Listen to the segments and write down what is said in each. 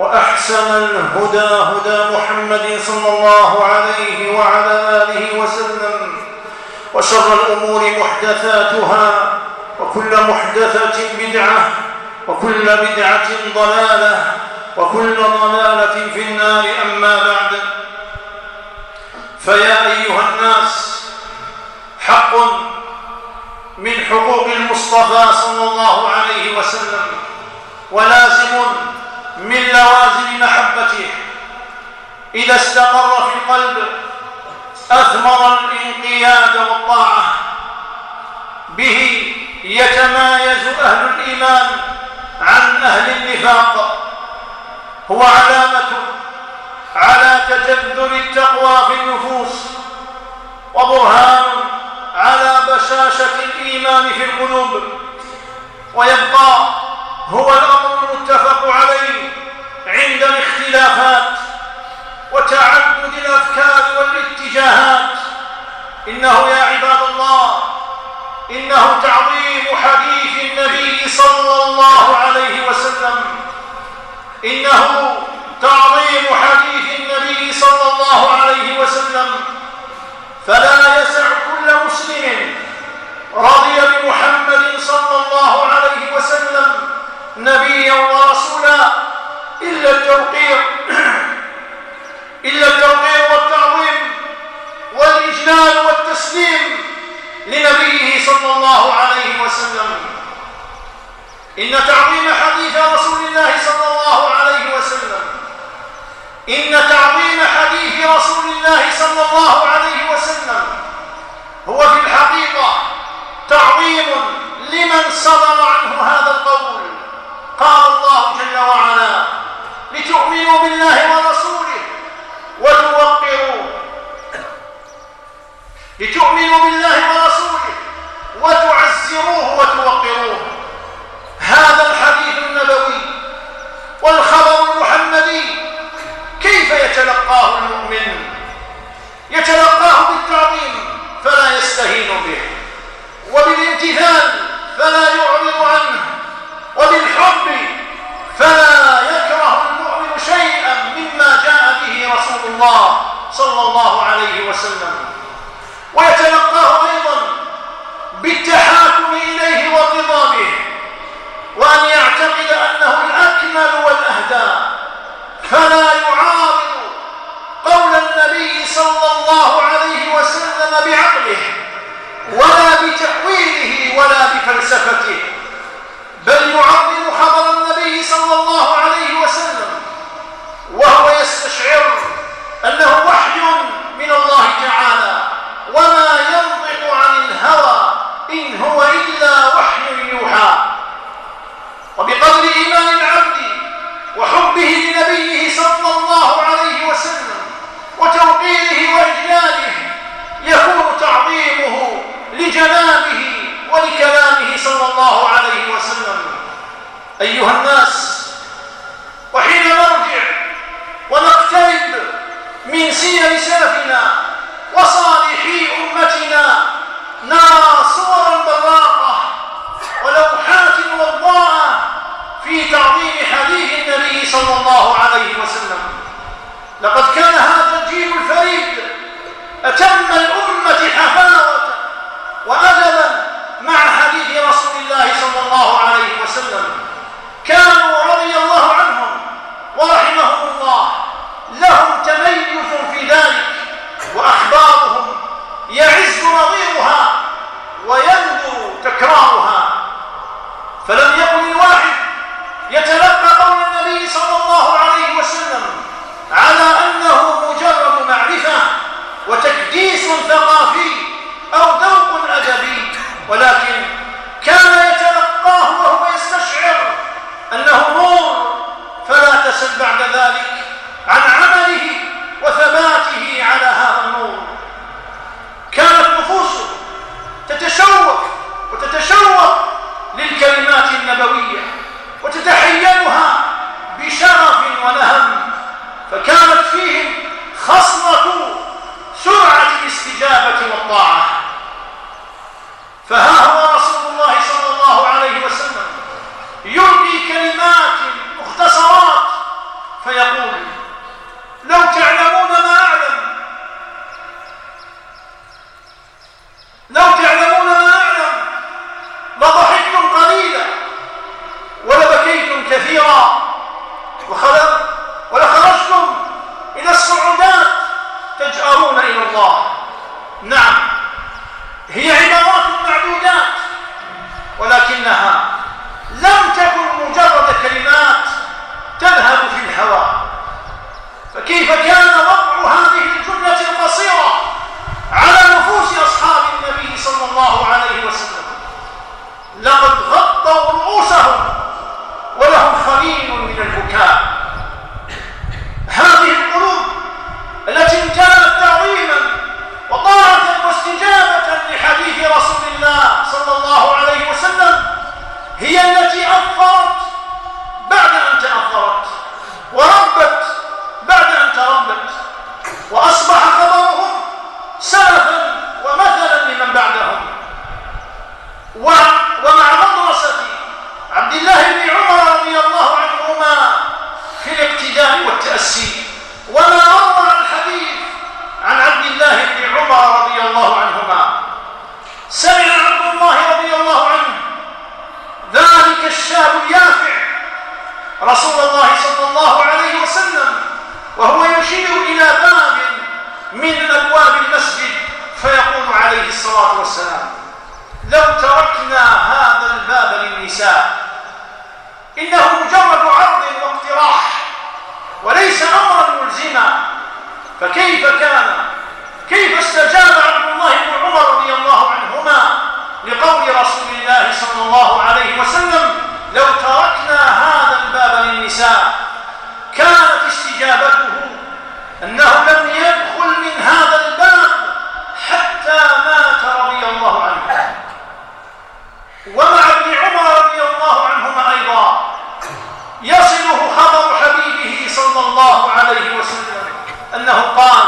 وأحسن الهدى هدى محمد صلى الله عليه وعلى آله وسلم وشر الأمور محدثاتها وكل محدثة بدعة وكل بدعة ضلالة وكل ضلالة في النار أما بعد. فيا أيها الناس حق من حقوق المصطفى صلى الله عليه وسلم ولازم من لوازم محبته. إذا استقر في القلب أثمر الانقياد والطاعة. به يتمايز أهل الإيمان عن أهل النفاق. هو علامة على تجذر التقوى في النفوس وبرهان على بشاشة الإيمان في القلوب. ويبقى هو الأمر المتفق عليه عند الاختلافات وتعدد الأفكار والاتجاهات. إنه يا عباد الله إنه تعظيم حديث النبي صلى الله عليه وسلم. إنه تعظيم حديث النبي صلى الله عليه وسلم. فلا يسع كل مسلم رضي بمحمد صلى الله عليه وسلم نبيا ورسولا إلا التوقير إلا التوقير والتعظيم والإجلال والتسليم لنبيه صلى الله عليه وسلم إن تعظيم حديث رسول الله صلى الله عليه وسلم إن تعظيم حديث رسول الله صلى الله عليه وسلم هو في الحقيقة تعظيم لمن صدر عنه هذا القول. قال الله جل وعلا لتؤمنوا بالله ورسوله وتوقروه لتؤمنوا بالله ورسوله وتعزروه وتوقروه. لقد كان هذا الجيل الفريد أتم الأمة حفاوة وأدبا مع حديث رسول الله صلى الله عليه وسلم. كانوا الله. نعم. هي عبارات معدودات ولكنها لم تكن مجرد كلمات تذهب في الهواء فكيف كان وقع هذه الجملة القصيرة على نفوس أصحاب النبي صلى الله عليه وسلم؟ لقد غطوا رؤوسهم ولهم خليل من البكاء. هذه القلوب التي انتهت صلى الله عليه وسلم هي التي أظفرت بعد أن تأظفرت وربت بعد أن تربت وأصبح خبرهم سلفا الصلاة والسلام. لو تركنا هذا الباب للنساء إنه مجرد عرض واقتراح وليس أمرا ملزما. فكيف كان؟ كيف استجاب عبد الله بن عمر رضي الله عنه؟ انہم قال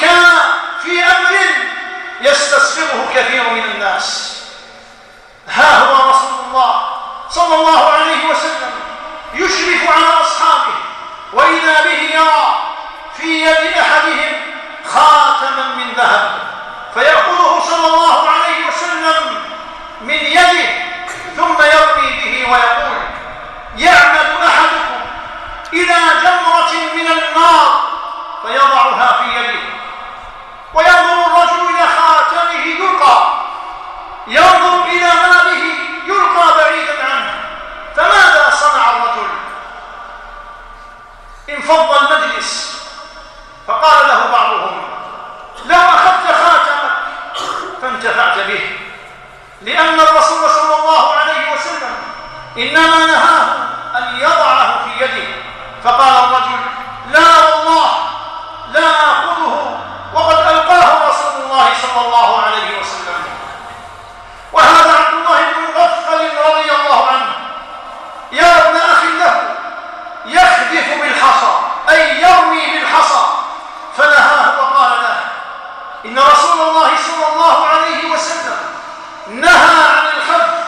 كان في أمر يستصغره كثير من الناس. ها هو رسول الله صلى الله عليه وسلم يشرف على أصحابه وإذا به يرى في يد أحدهم خاتما من ذهب فيأخذه صلى الله عليه وسلم من يده ثم يرمي به ويقول يعمد أحدكم إلى جمرة من النار فيضعها وينظر الرجل إلى خاتمه يلقى. ينظر إلى ماله يلقى بعيدا عنه. فماذا صنع الرجل؟ انفض المجلس. فقال له بعضهم لو أخذت خاتمك. فانتفعت به. لأن الرسول صلى الله عليه وسلم إنما نهاه أن يضعه في يده. فقال الرجل لا والله لا أخذه وقد ألقاه رسول الله صلى الله عليه وسلم وهذا عبد الله بن مغفل رضي الله عنه يا ابن أخ له يخذف بالحصى أي يرمي بالحصى فنهاه وقال له إن رسول الله صلى الله عليه وسلم نهى عن الخذف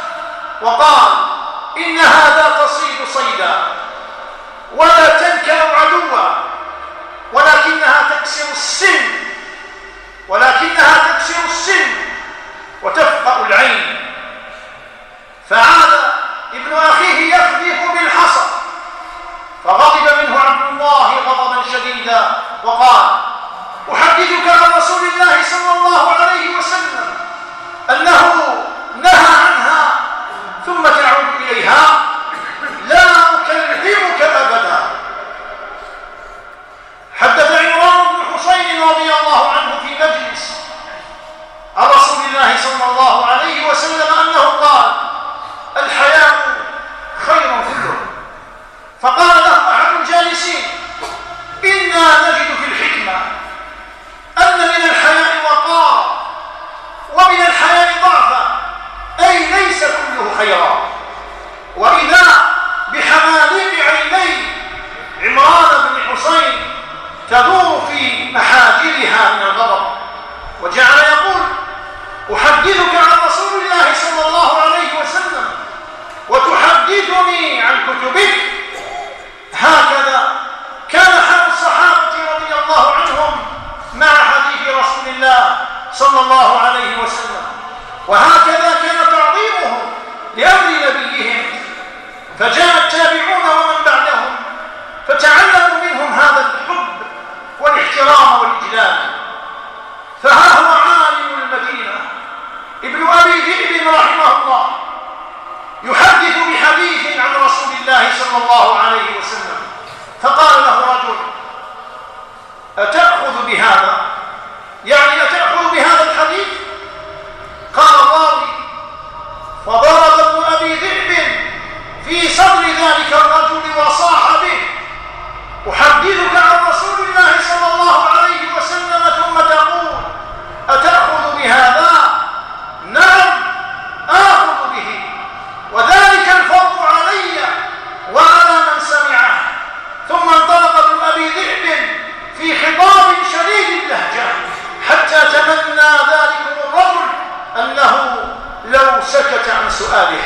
وقال إن صيدا ولا تنكر عدوا ولكنها تكسر السن ولكنها تكسر السن وتفقأ العين فعاد ابن أخيه يخذف بالحصى فغضب منه عبد الله غضبا شديدا وقال أحدثك عن رسول الله صلى الله عليه وسلم أنه نهى عنها ثم تعود إليها لا أكلمك أبدا حدث عمران بن حسين رضي الله عنه في مجلس عن رسول الله صلى الله عليه وسلم أنه قال الحياء خير كله فقال له أحد الجالسين إنا نجد في الحكمة أن من الحياء وقارا ومن الحياء ضعفا أي كله خيرا. وإذا بحماليق عيني عمران بن حسين تدور في محاجرها من الغضب وجعل يقول أحدثك عن رسول الله صلى الله عليه وسلم وتحدثني عن كتبك. هكذا كان حال الصحابة رضي الله عنهم مع حديث رسول الله صلى الله عليه وسلم. وهكذا لأمر نبيهم. فجاء التابعون ومن بعدهم فتعلموا منهم هذا الحب والاحترام والإجلال. فها هو عالم المدينة ابن أبي ذئب رحمه الله يحدث بحديث عن رسول الله صلى الله عليه وسلم فقال له أحدثك عن رسول الله صلى الله عليه وسلم ثم تقول أتأخذ بهذا؟ نعم آخذ به. وذلك الفضل علي وعلى من سمعه. ثم انطلق ابن أبي ذئب في خطاب شديد اللهجة حتى تمنى ذلكم الرجل أنه لو سكت عن سؤاله.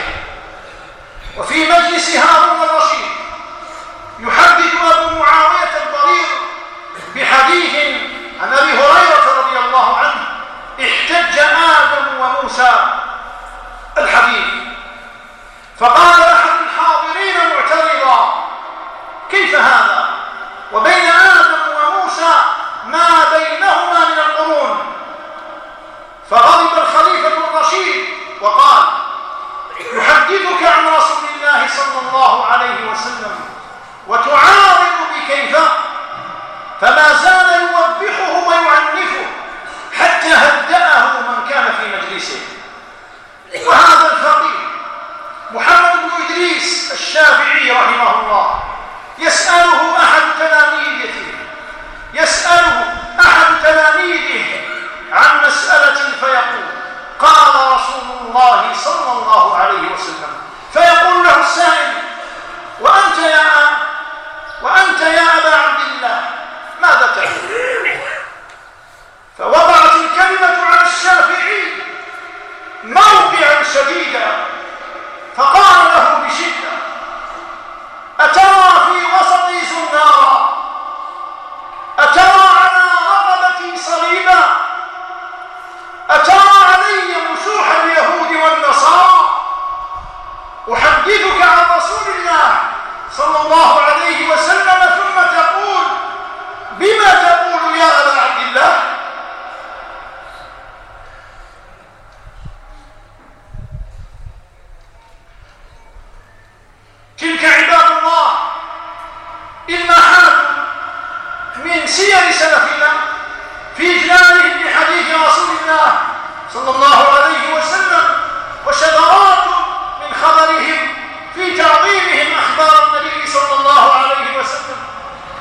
يسأله أحد تلاميذه عن مسألة فيقول قال رسول الله صلى الله عليه وسلم فيقول له السائل وأنت يا وأنت يا أبا عبد الله ماذا تقول؟ فوضعت الكلمة على الشافعي موقعا شديدا فقال له بشدة أترى رسول الله صلى الله عليه وسلم ثم تقول بما تقول يا أبا عبد الله تلك عباد الله المحات من سير سلفنا في إجلالهم بحديث رسول الله صلى الله عليه وسلم وشذرات من خبرهم في تعظيمهم أخبار النبي صلى الله عليه وسلم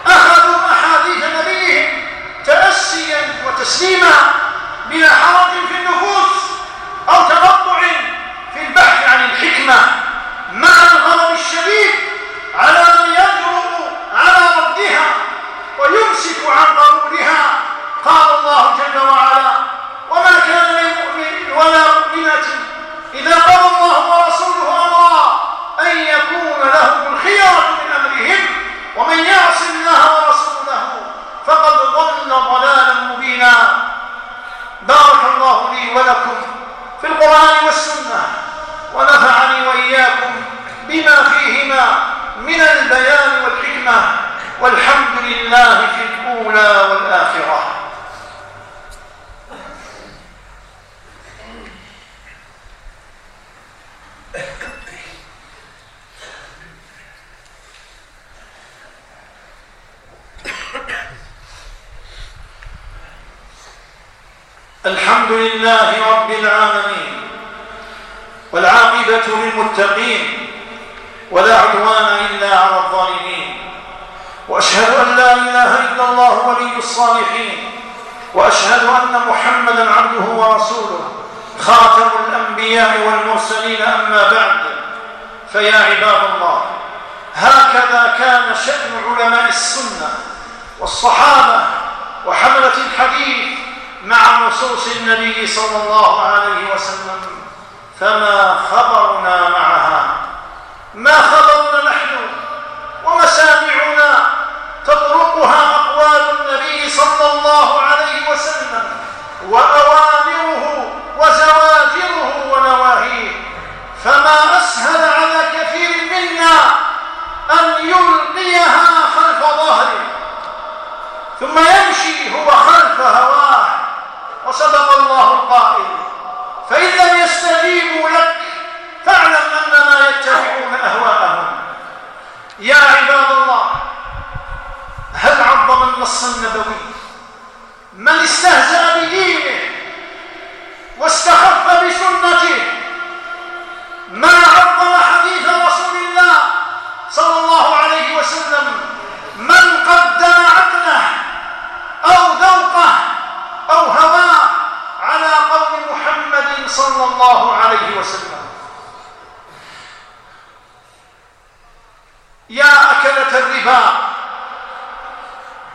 أخذوا أحاديث نبيهم تأسيا وتسليما بلا حرج في النفوس أو تبطع في البحث عن الحكمة مع الغضب الشديد على من يجرؤ على ردها ويمسك عن قبولها قال الله جل وعلا وما كان للمؤمن ولا مؤمنة إذا قضى الله ورسوله أمرا أن يكون لهم الخيرة من أمرهم ومن يعص الله ورسوله فقد ضل ضلالا مبينا بارك الله لي ولكم في القرآن والسنة ونفعني وإياكم بما فيهما من البيان والحكمة والحمد لله في الأولى والآخرة الحمد لله رب العالمين والعاقبة للمتقين ولا عدوان إلا على الظالمين وأشهد أن لا إله إلا الله ولي الصالحين وأشهد أن محمدا عبده ورسوله خاتم الأنبياء والمرسلين أما بعد فيا عباد الله هكذا كان شأن علماء السنة والصحابة وحملة الحديث مع نصوص النبي صلى الله عليه وسلم فما خبرنا معها؟ ما خبرنا نحن؟ ومسامعنا تطرقها أقوال النبي صلى الله عليه وسلم وأوامره وزواجره ونواهيه فما أسهل على كثير منا أن يلقيها خلف ظهره ثم يمشي هو خلف هواه وصدق الله القائل فإن لم يستجيبوا لك فاعلم أنما يتبعون أهواءهم يا عباد الله هل عظم النص النبوي من استهزأ بدينه واستخف بسنته ما عظم حديث رسول الله صلى الله عليه وسلم من قدم عقله أو ذوقه أو هواه على قول محمد صلى الله عليه وسلم. يا أكلة الربا.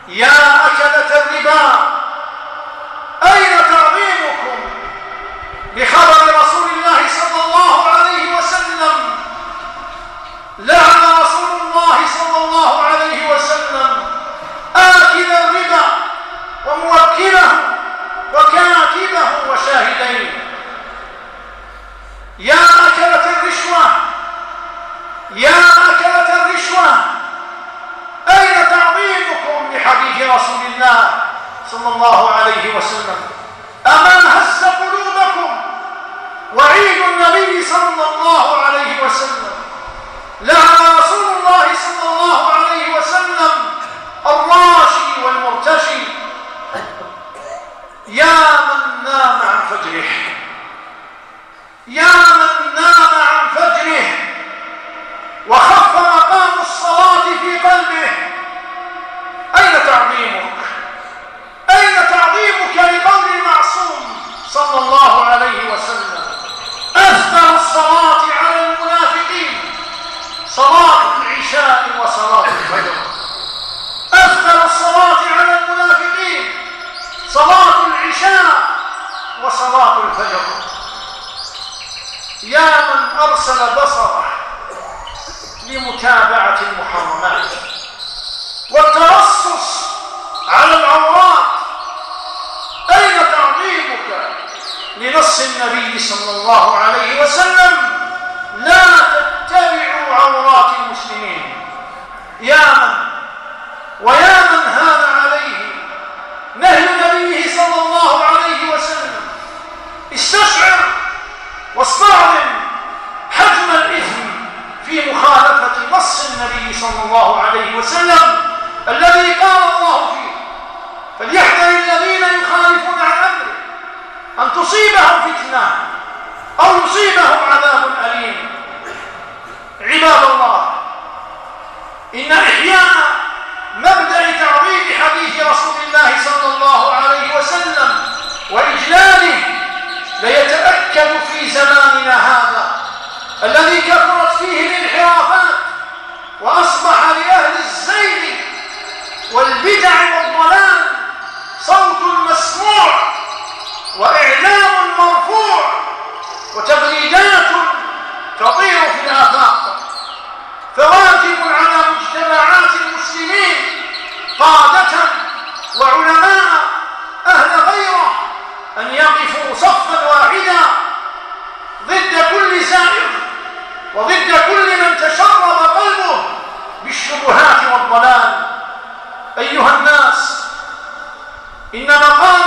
يا أكلة الربا. أين تعظيمكم بخبر رسول الله صلى الله عليه وسلم؟ لعن رسول الله صلى الله عليه وسلم. آكل الربا وموكله وكاتبه وشاهدين يا أكلة الرشوة. يا أكلة الرشوة. أين تعظيمكم بحديث رسول الله صلى الله عليه وسلم؟ أمن هز قلوبكم وعيد النبي صلى الله عليه وسلم. لعن رسول الله صلى الله عليه وسلم الراشي والمرتشي. يا من نام عن فجره. يا من نام عن فجره وخف مقام الصلاة في قلبه أين تعظيمك؟ أين تعظيمك لقول المعصوم صلى الله عليه وسلم؟ أثنى الصلاة على المنافقين صلاة العشاء وصلاة الفجر. أثنى الصلاة على المنافقين صلاة العشاء وصلاة الفجر. يا من أرسل بصره لمتابعة المحرمات والترصص على العورات. أين تعظيمك لنص النبي صلى الله عليه وسلم؟ لا تتبعوا عورات المسلمين. يا من ويا من هان عليه نهي نبيه صلى الله عليه وسلم. استشعر واستعظم حجم الإثم في مخالفة نص النبي صلى الله عليه وسلم الذي قال الله فيه. فليحذر الذين يخالفون عن أمره أن تصيبهم فتنة أو يصيبهم عذاب أليم. عباد الله إن إحياء مبدأ تعظيم حديث رسول الله صلى الله عليه وسلم وإجلاله ليتأكد في زماننا هذا الذي كثرت فيه الانحرافات وأصبح لأهل الزيغ والبدع والضلال صوت مسموع وإعلام مرفوع وتغريدات تطير في الآفاق. فواجب على مجتمعات المسلمين قادة وضد كل من تشرب قلبه بالشبهات والضلال. أيها الناس إن مقام